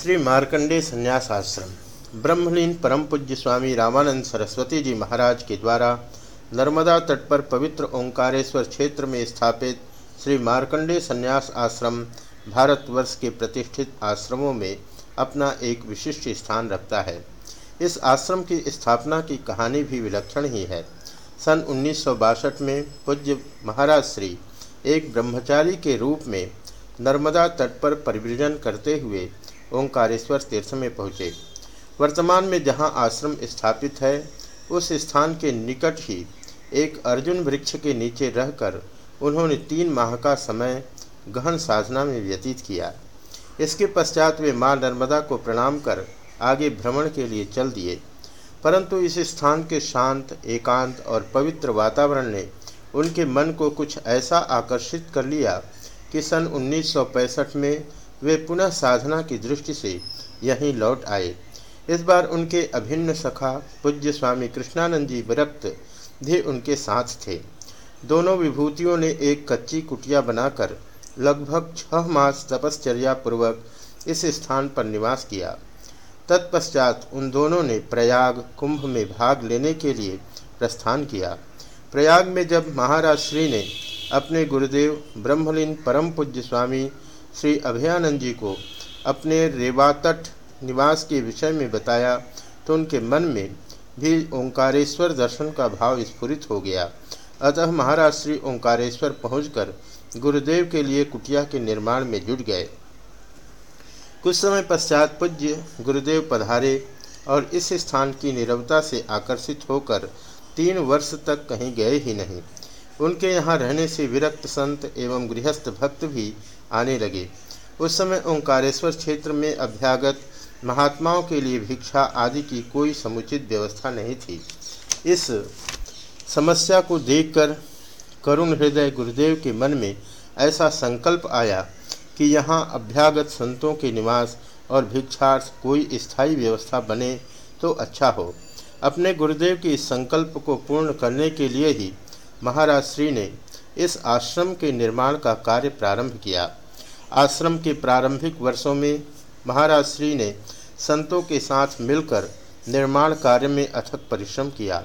श्री मार्कंडे संन्यास आश्रम ब्रह्मलीन परम पूज्य स्वामी रामानंद सरस्वती जी महाराज के द्वारा नर्मदा तट पर पवित्र ओंकारेश्वर क्षेत्र में स्थापित श्री मार्कंडे संन्यास आश्रम भारतवर्ष के प्रतिष्ठित आश्रमों में अपना एक विशिष्ट स्थान रखता है। इस आश्रम की स्थापना की कहानी भी विलक्षण ही है। सन उन्नीस सौ बासठ में पूज्य महाराज श्री एक ब्रह्मचारी के रूप में नर्मदा तट पर परिवृजन करते हुए ओंकारेश्वर तीर्थ में पहुँचे। वर्तमान में जहाँ आश्रम स्थापित है, उस स्थान के निकट ही एक अर्जुन वृक्ष के नीचे रहकर उन्होंने तीन माह का समय गहन साधना में व्यतीत किया। इसके पश्चात वे माँ नर्मदा को प्रणाम कर आगे भ्रमण के लिए चल दिए। परंतु इस स्थान के शांत, एकांत और पवित्र वातावरण ने उनके मन को कुछ ऐसा आकर्षित कर लिया कि सन 1965 में वे पुनः साधना की दृष्टि से यहीं लौट आए। इस बार उनके अभिन्न सखा पूज्य स्वामी कृष्णानंद जी विरक्त भी उनके साथ थे। दोनों विभूतियों ने एक कच्ची कुटिया बनाकर लगभग छह मास तपश्चर्या पूर्वक इस स्थान पर निवास किया। तत्पश्चात उन दोनों ने प्रयाग कुंभ में भाग लेने के लिए प्रस्थान किया। प्रयाग में जब महाराज श्री ने अपने गुरुदेव ब्रह्मलीन परम पूज्य स्वामी श्री अभयानंद जी को अपने रेवातट निवास के विषय में बताया तो उनके मन में भी ओंकारेश्वर दर्शन का भाव स्फुरित हो गया। अतः महाराज श्री ओंकारेश्वर पहुंचकर गुरुदेव के लिए कुटिया के निर्माण में जुट गए। कुछ समय पश्चात पूज्य गुरुदेव पधारे और इस स्थान की निरवता से आकर्षित होकर तीन वर्ष तक कहीं गए ही नहीं। उनके यहाँ रहने से विरक्त संत एवं गृहस्थ भक्त भी आने लगे। उस समय ओंकारेश्वर क्षेत्र में अभ्यागत, महात्माओं के लिए भिक्षा आदि की कोई समुचित व्यवस्था नहीं थी। इस समस्या को देखकर करुण हृदय गुरुदेव के मन में ऐसा संकल्प आया कि यहाँ अभ्यागत संतों के निवास और भिक्षार्थ कोई स्थायी व्यवस्था बने तो अच्छा हो। अपने गुरुदेव के इस संकल्प को पूर्ण करने के लिए ही महाराज श्री ने इस आश्रम के निर्माण का कार्य प्रारंभ किया। आश्रम के प्रारंभिक वर्षों में महाराज श्री ने संतों के साथ मिलकर निर्माण कार्य में अथक परिश्रम किया।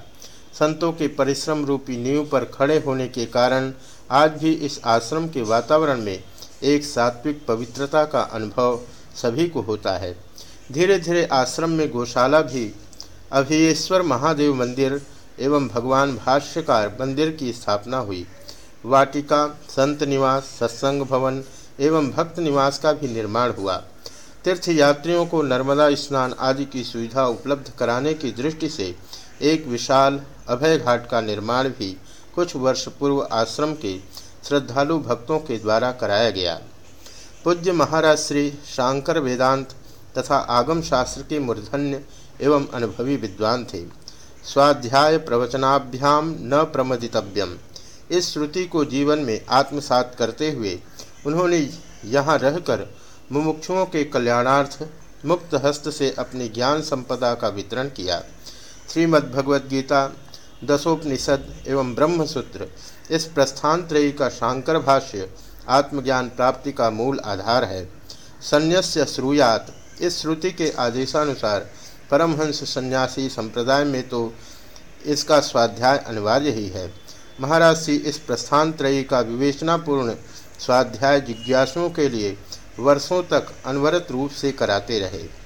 संतों के परिश्रम रूपी नींव पर खड़े होने के कारण आज भी इस आश्रम के वातावरण में एक सात्विक पवित्रता का अनुभव सभी को होता है। धीरे धीरे आश्रम में गौशाला भी, अभियेश्वर महादेव मंदिर एवं भगवान भाष्यकार मंदिर की स्थापना हुई। वाटिका, संत निवास, सत्संग भवन एवं भक्त निवास का भी निर्माण हुआ। तीर्थ यात्रियों को नर्मदा स्नान आदि की सुविधा उपलब्ध कराने की दृष्टि से एक विशाल अभय घाट का निर्माण भी कुछ वर्ष पूर्व आश्रम के श्रद्धालु भक्तों के द्वारा कराया गया। पूज्य महाराज श्री शांकर वेदांत तथा आगम शास्त्र के मूर्धन्य एवं अनुभवी विद्वान थे। स्वाध्याय प्रवचनाभ्याम न प्रमदितव्यम। इस श्रुति को जीवन में आत्मसात करते हुए उन्होंने यहाँ रहकर मुमुक्षुओं के कल्याणार्थ मुक्त हस्त से अपनी ज्ञान संपदा का वितरण किया। श्रीमद्भगवद्गीता दशोपनिषद एवं ब्रह्मसूत्र इस प्रस्थान त्रयी का शांकर भाष्य आत्मज्ञान प्राप्ति का मूल आधार है। संन्यास्य श्रूयात। इस श्रुति के आदेशानुसार परमहंस सन्यासी संप्रदाय में तो इसका स्वाध्याय अनिवार्य ही है। महाराज श्री इस प्रस्थान त्रयी का विवेचनापूर्ण स्वाध्याय जिज्ञासुओं के लिए वर्षों तक अनवरत रूप से कराते रहे।